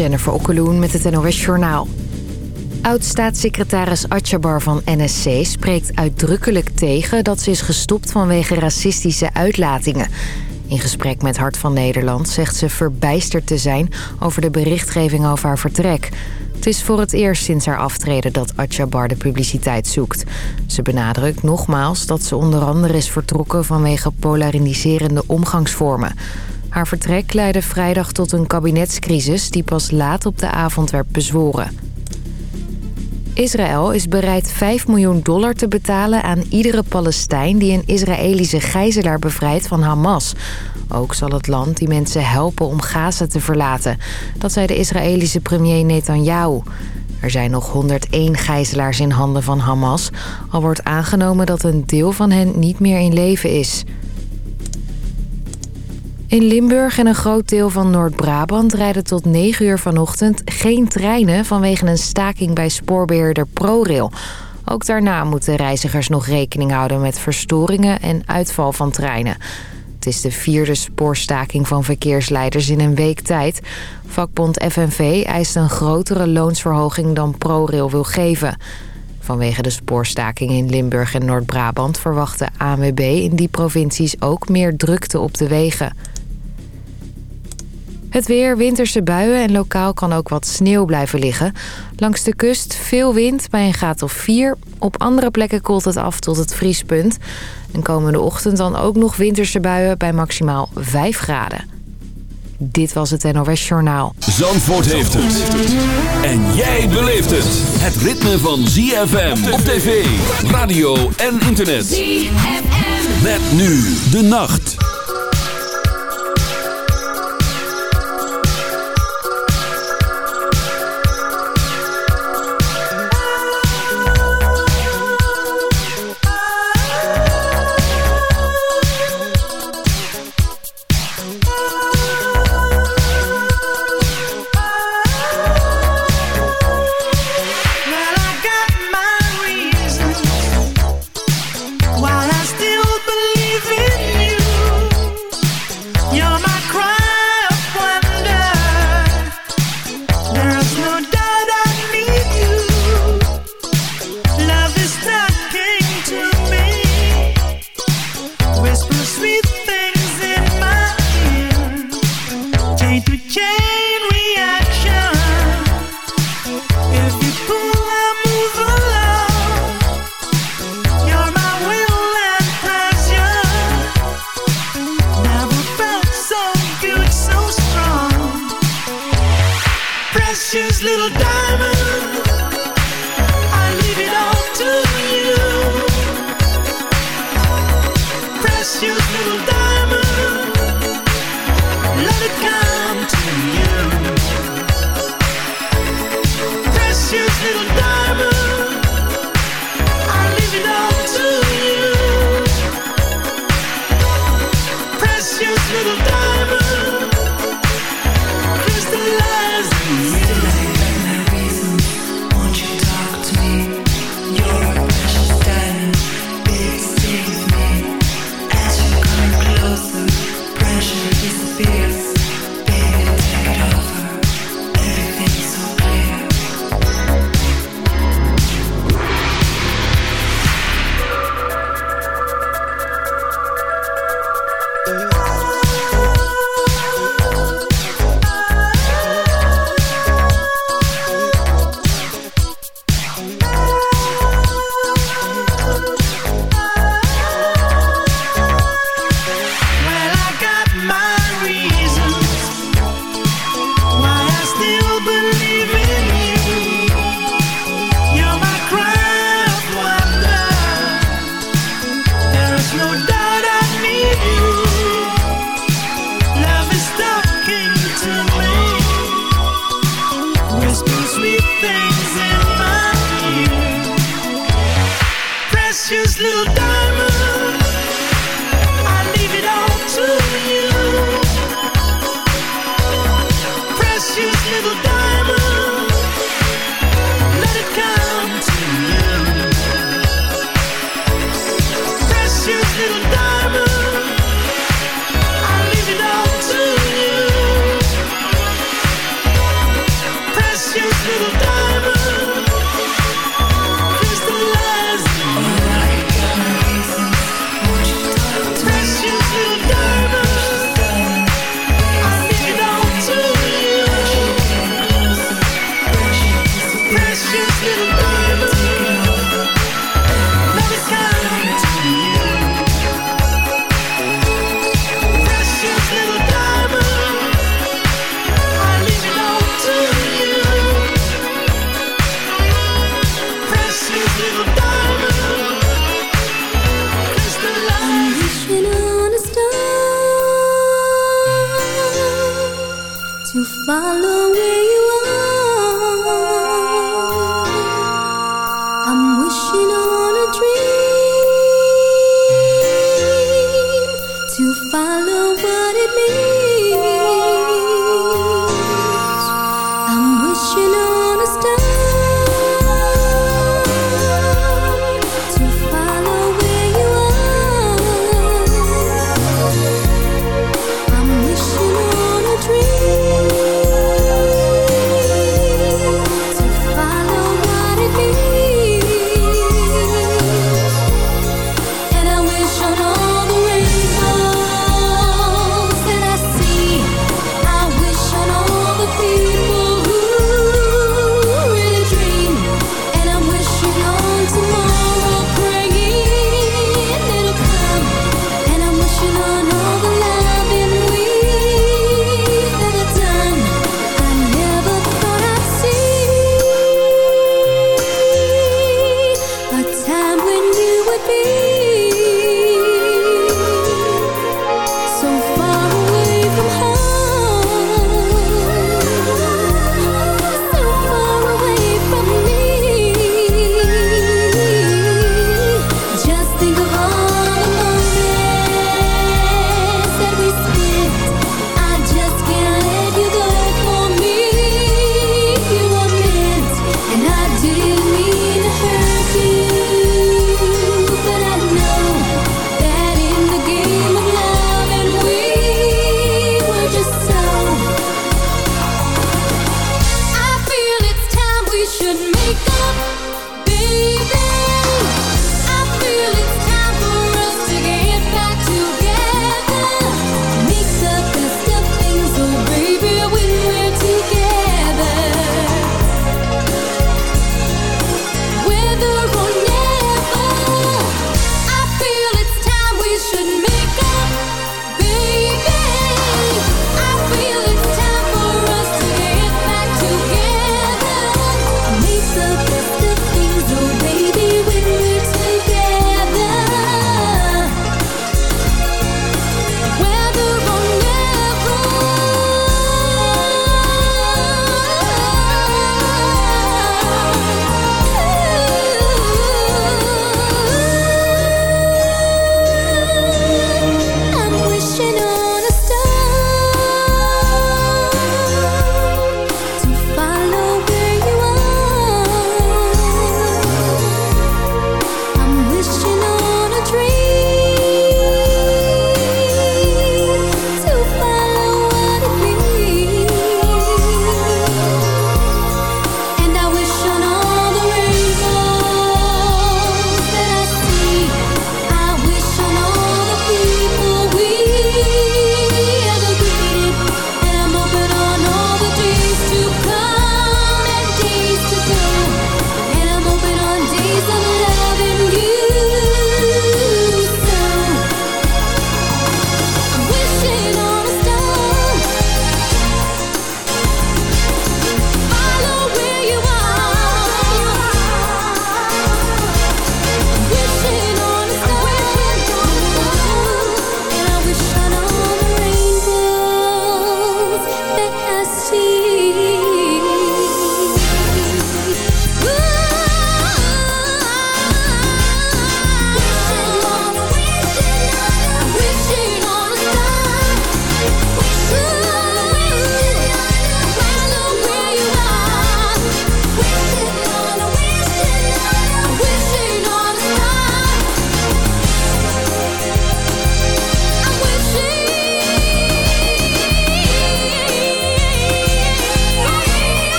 Jennifer Okkeloen met het NOS Journaal. Oud-staatssecretaris Atjabar van NSC spreekt uitdrukkelijk tegen... dat ze is gestopt vanwege racistische uitlatingen. In gesprek met Hart van Nederland zegt ze verbijsterd te zijn... over de berichtgeving over haar vertrek. Het is voor het eerst sinds haar aftreden dat Atjabar de publiciteit zoekt. Ze benadrukt nogmaals dat ze onder andere is vertrokken... vanwege polariserende omgangsvormen... Haar vertrek leidde vrijdag tot een kabinetscrisis die pas laat op de avond werd bezworen. Israël is bereid 5 miljoen dollar te betalen aan iedere Palestijn... die een Israëlische gijzelaar bevrijdt van Hamas. Ook zal het land die mensen helpen om Gaza te verlaten. Dat zei de Israëlische premier Netanyahu. Er zijn nog 101 gijzelaars in handen van Hamas... al wordt aangenomen dat een deel van hen niet meer in leven is... In Limburg en een groot deel van Noord-Brabant rijden tot 9 uur vanochtend geen treinen vanwege een staking bij spoorbeheerder ProRail. Ook daarna moeten reizigers nog rekening houden met verstoringen en uitval van treinen. Het is de vierde spoorstaking van verkeersleiders in een week tijd. Vakbond FNV eist een grotere loonsverhoging dan ProRail wil geven. Vanwege de spoorstaking in Limburg en Noord-Brabant verwachten ANWB in die provincies ook meer drukte op de wegen. Het weer, winterse buien en lokaal kan ook wat sneeuw blijven liggen. Langs de kust veel wind bij een graad of 4. Op andere plekken koelt het af tot het vriespunt. En komende ochtend dan ook nog winterse buien bij maximaal 5 graden. Dit was het NOS Journaal. Zandvoort heeft het. En jij beleeft het. Het ritme van ZFM op tv, radio en internet. ZFM. Met nu de nacht. Dream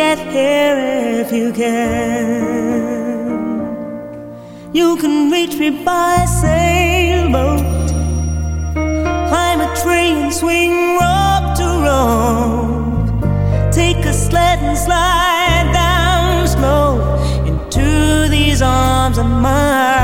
get here if you can. You can reach me by sailboat, climb a train, and swing rope to rope, take a sled and slide down slow into these arms of mine.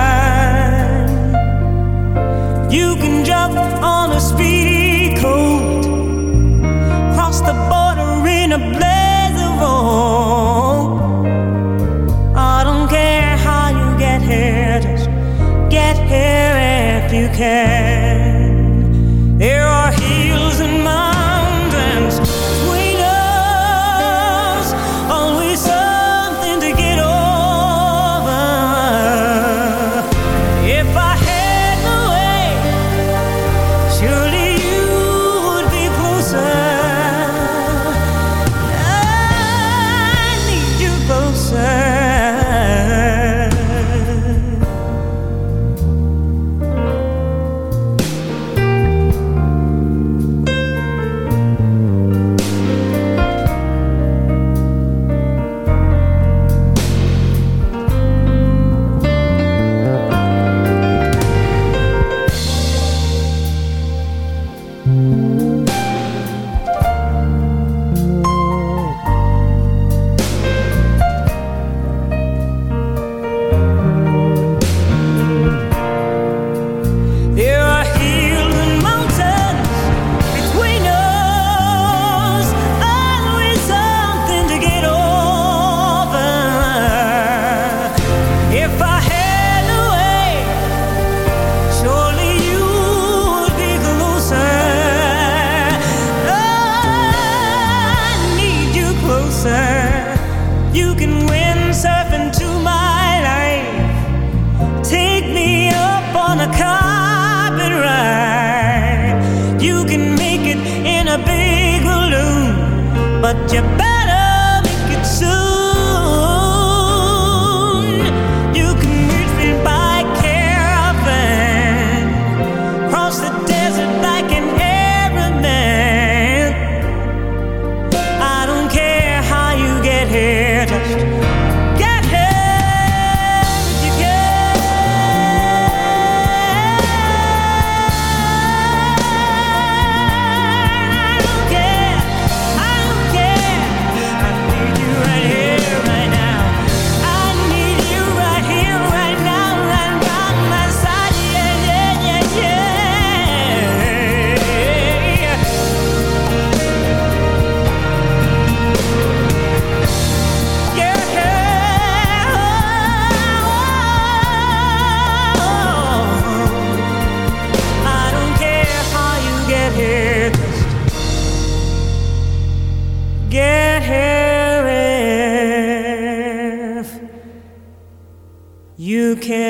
you can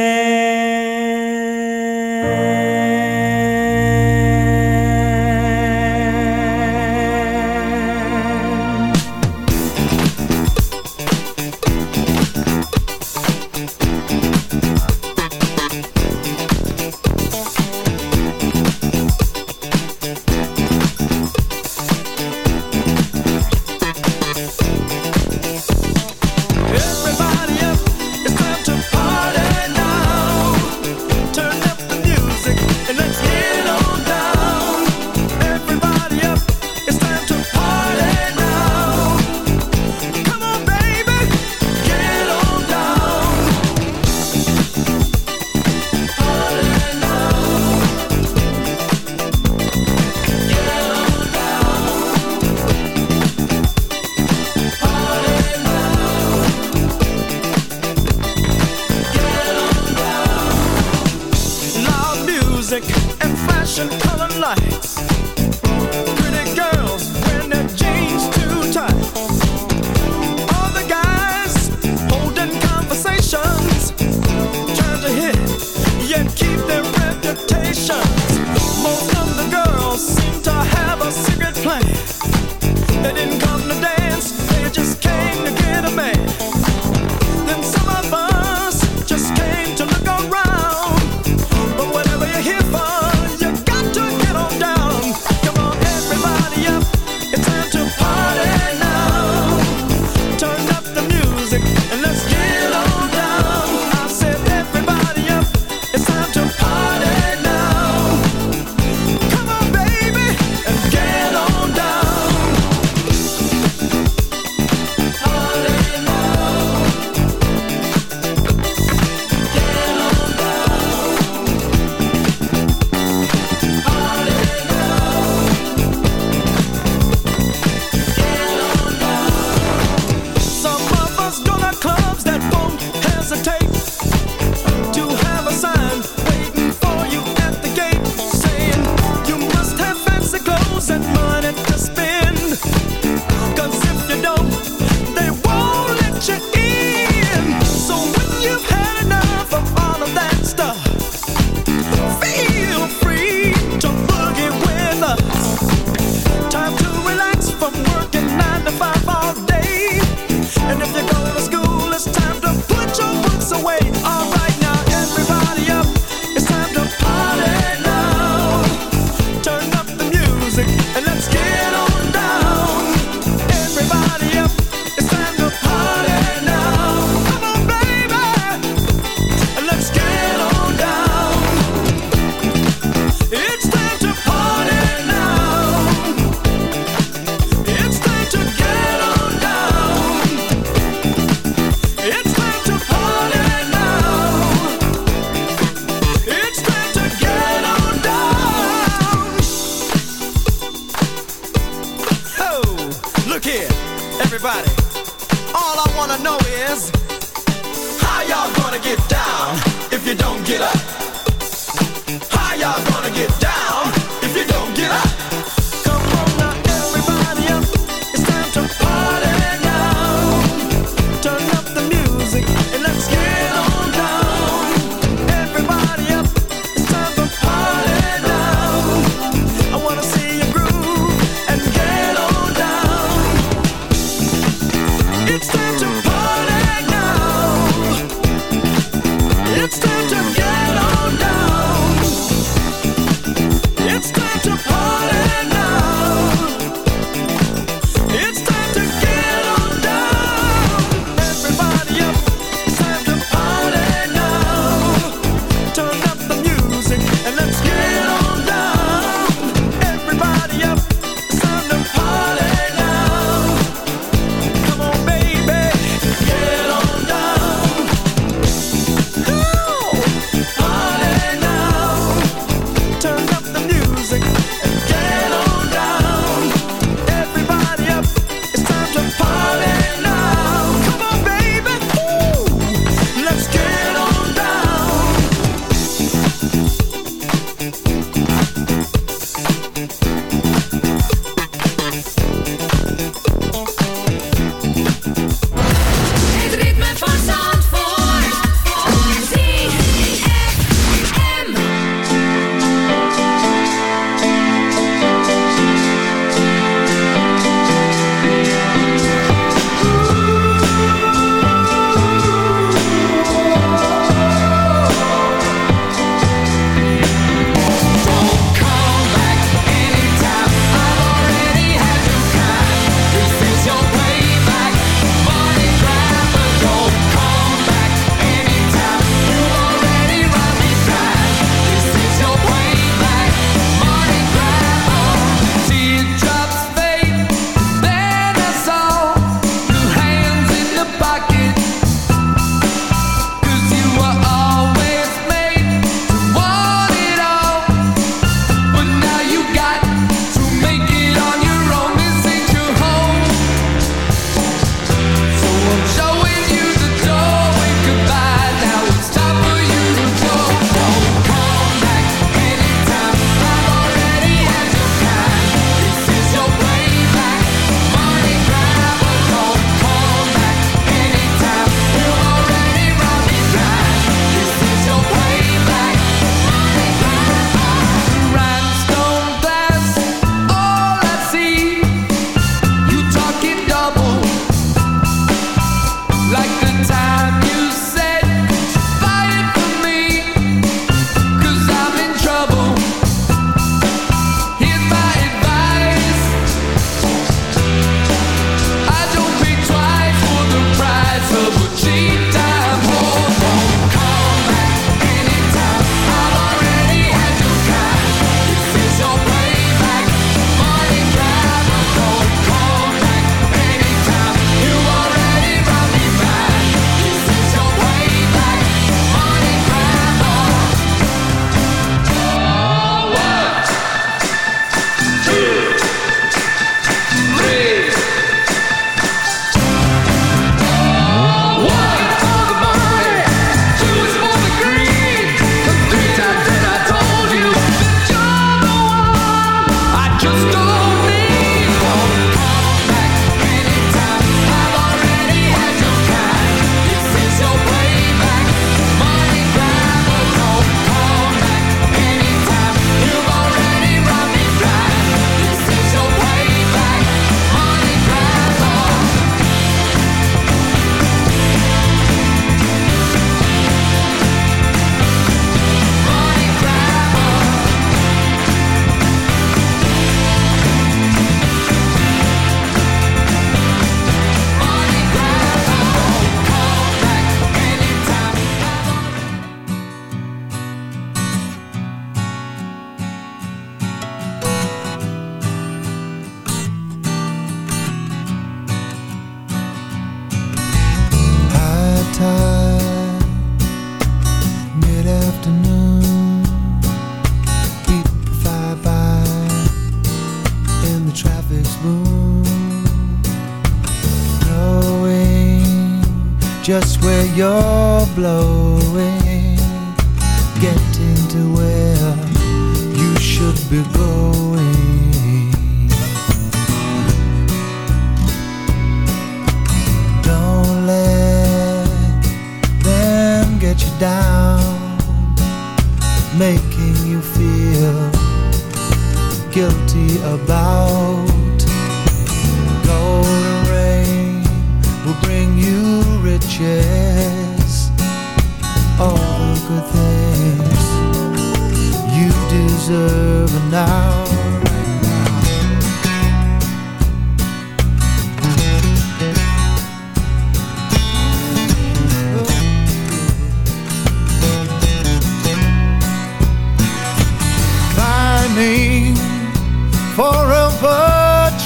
you're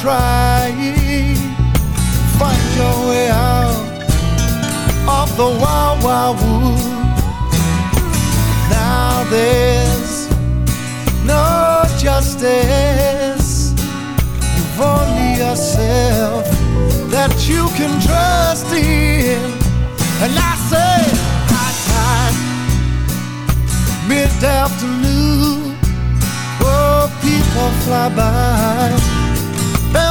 trying. Find your way out of the wild wild wood. Now there's no justice. You've only yourself that you can trust in. And I say high tide mid-afternoon Oh, people fly by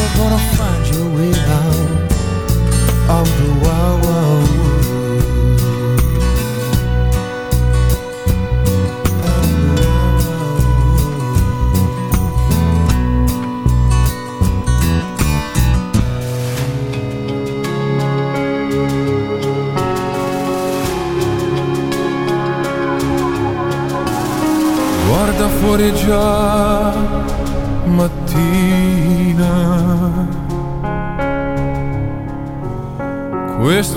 You're gonna find your way out of the wild, wild fuori già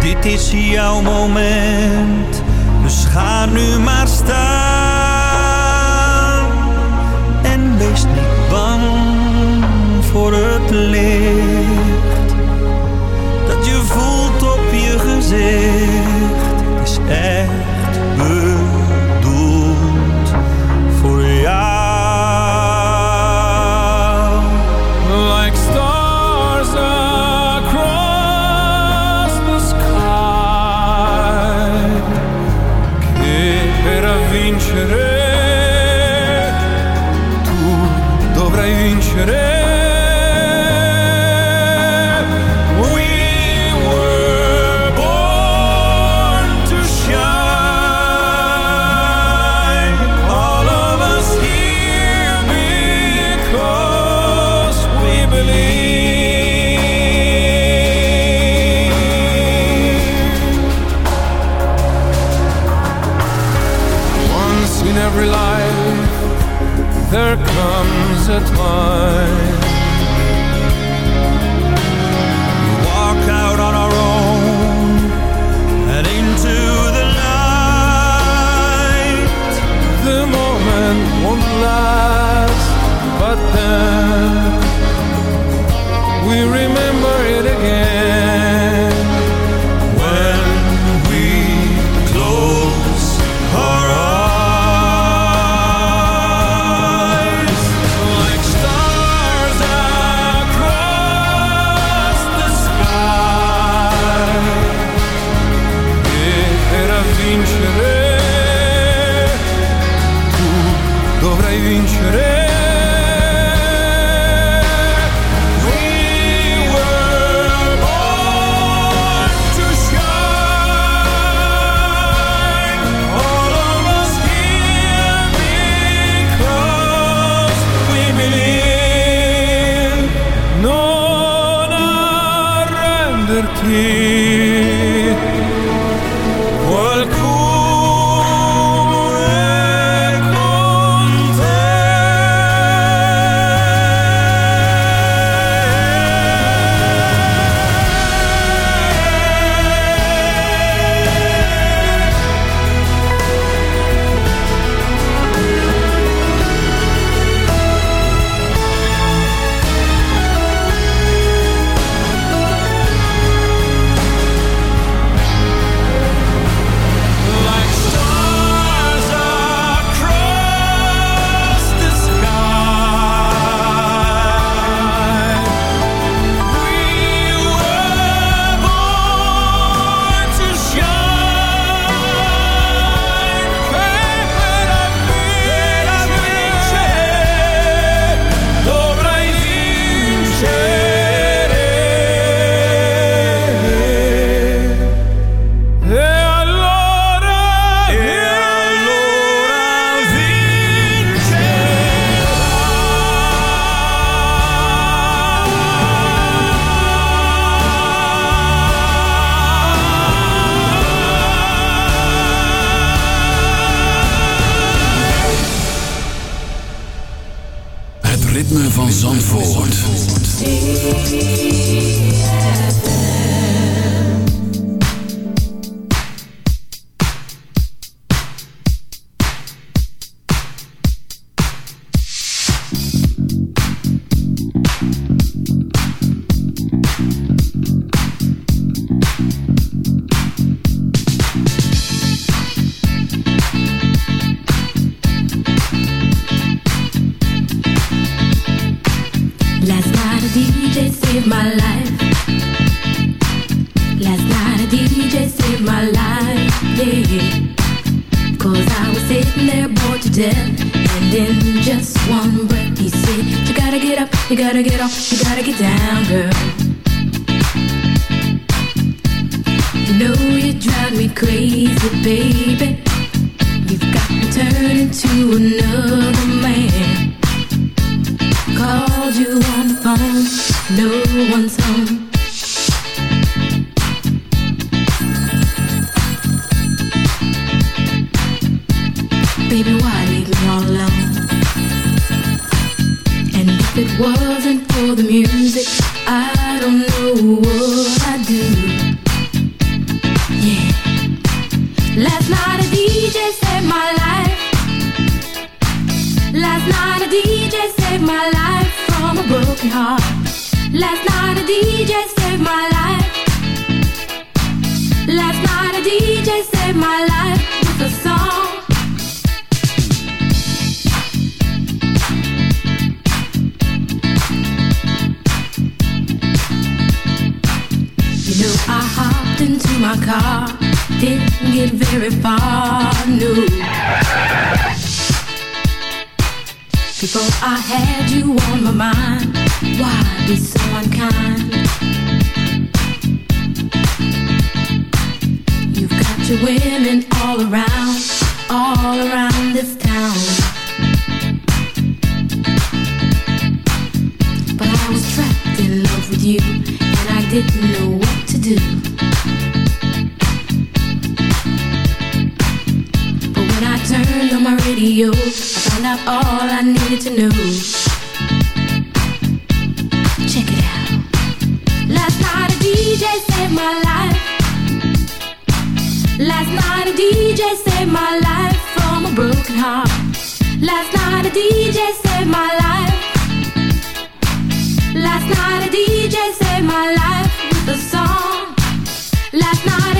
Dit is jouw moment, dus ga nu maar staan. dance on.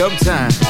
Dub time.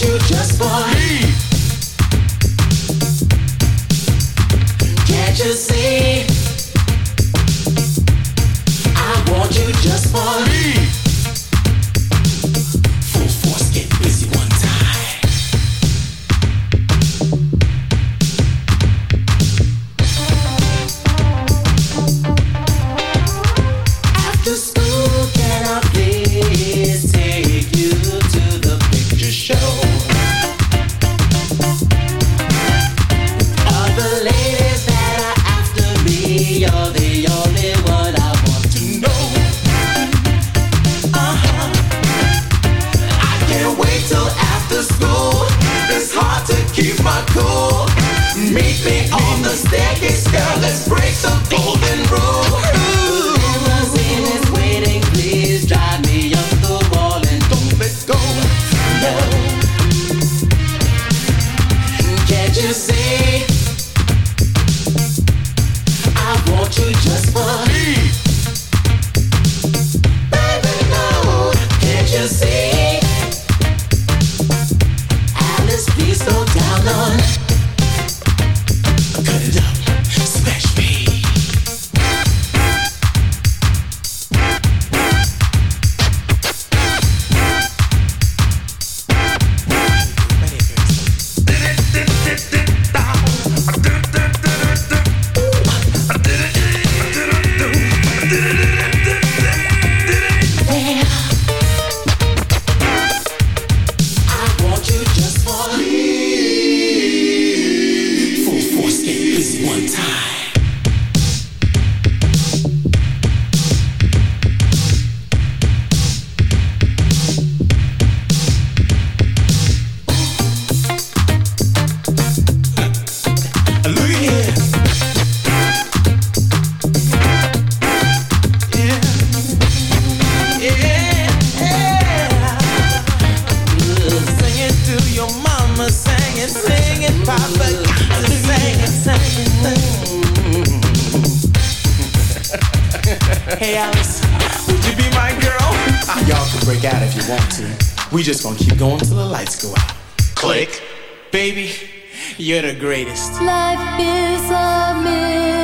you just want. You're the greatest. Life is a miracle.